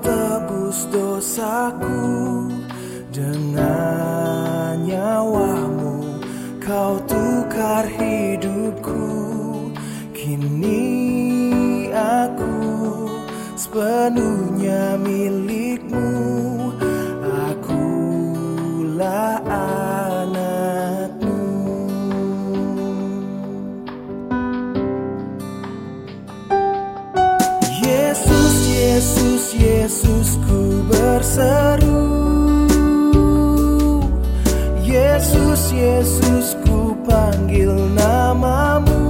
tebus dosaku dengan nyawamu. Kau tukar hidupku. Kini aku sepenuhnya milikmu Yesus Yesus ku berseru. Yesus Yesus ku panggil namamu.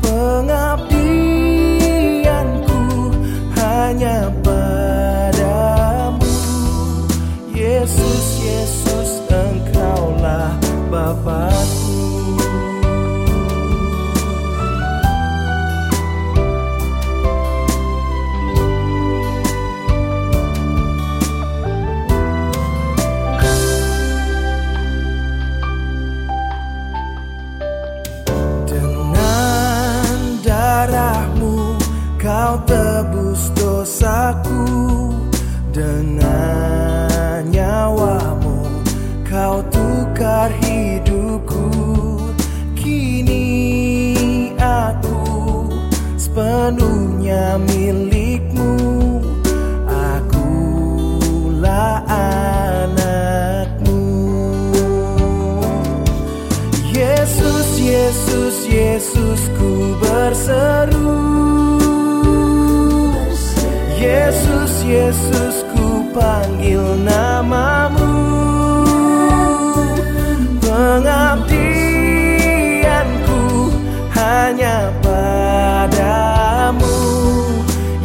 Pengabdianku hanya padamu. Yesus Yesus engkaulah Bapakku Yesus, ku panggil namamu. Pengabdianku hanya padamu.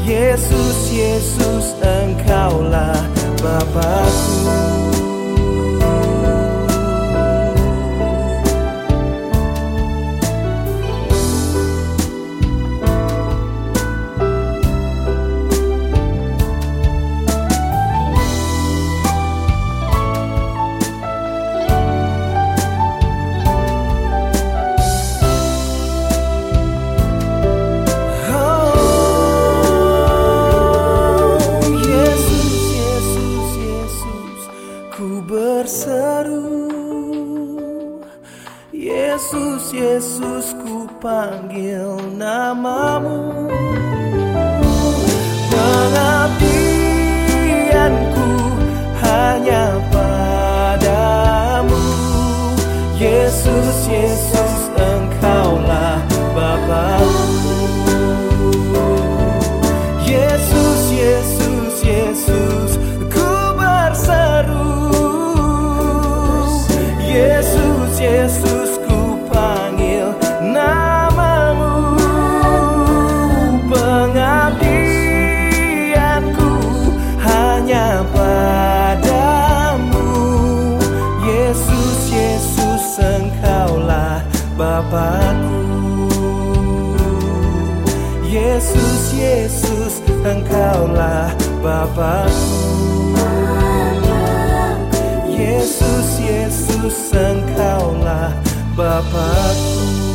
Yesus, Yesus engkaulah Bapakku Yesus, ku namamu. Bapakku. Yesus, Yesus, engkaulah Bapakku. Yesus, Yesus, engkaulah Bapakku.